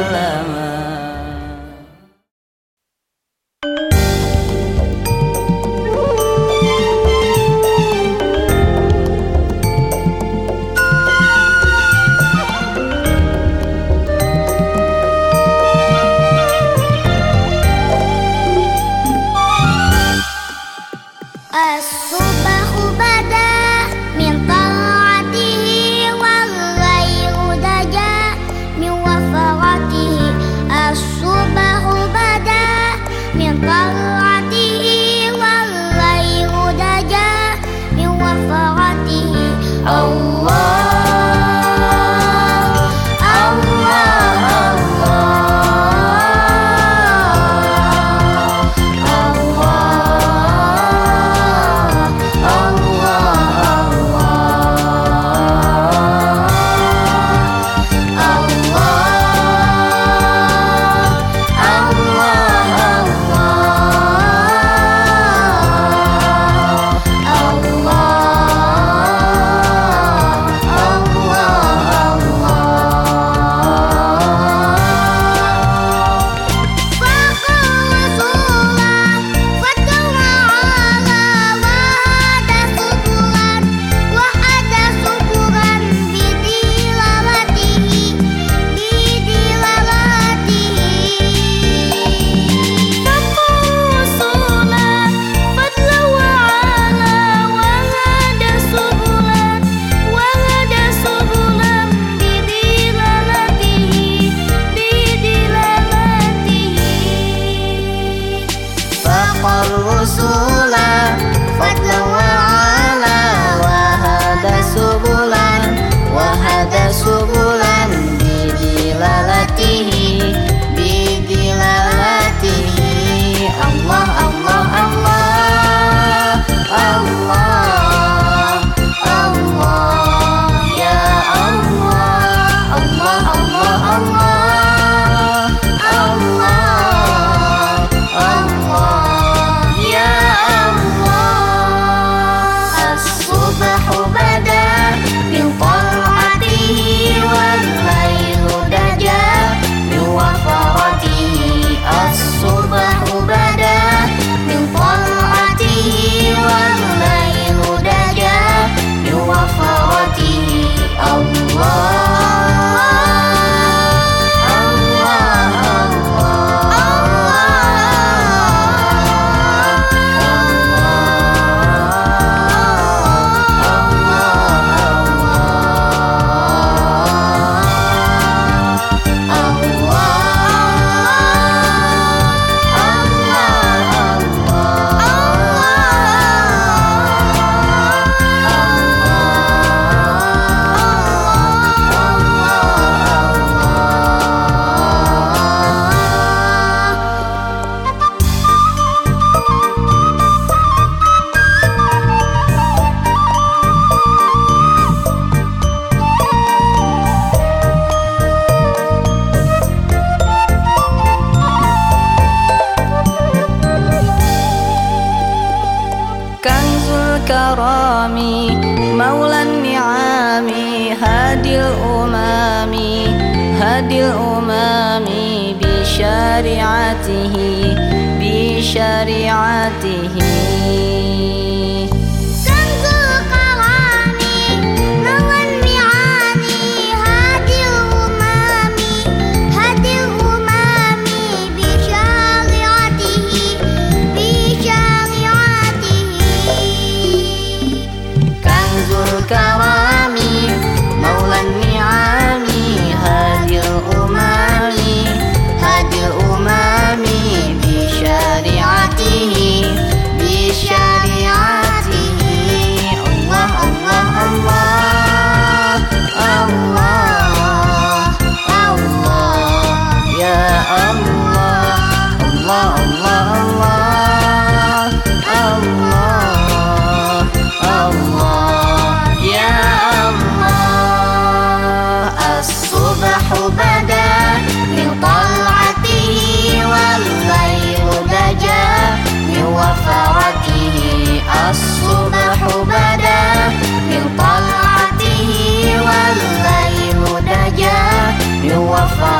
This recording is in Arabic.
love. بشريعته بشريعته. far.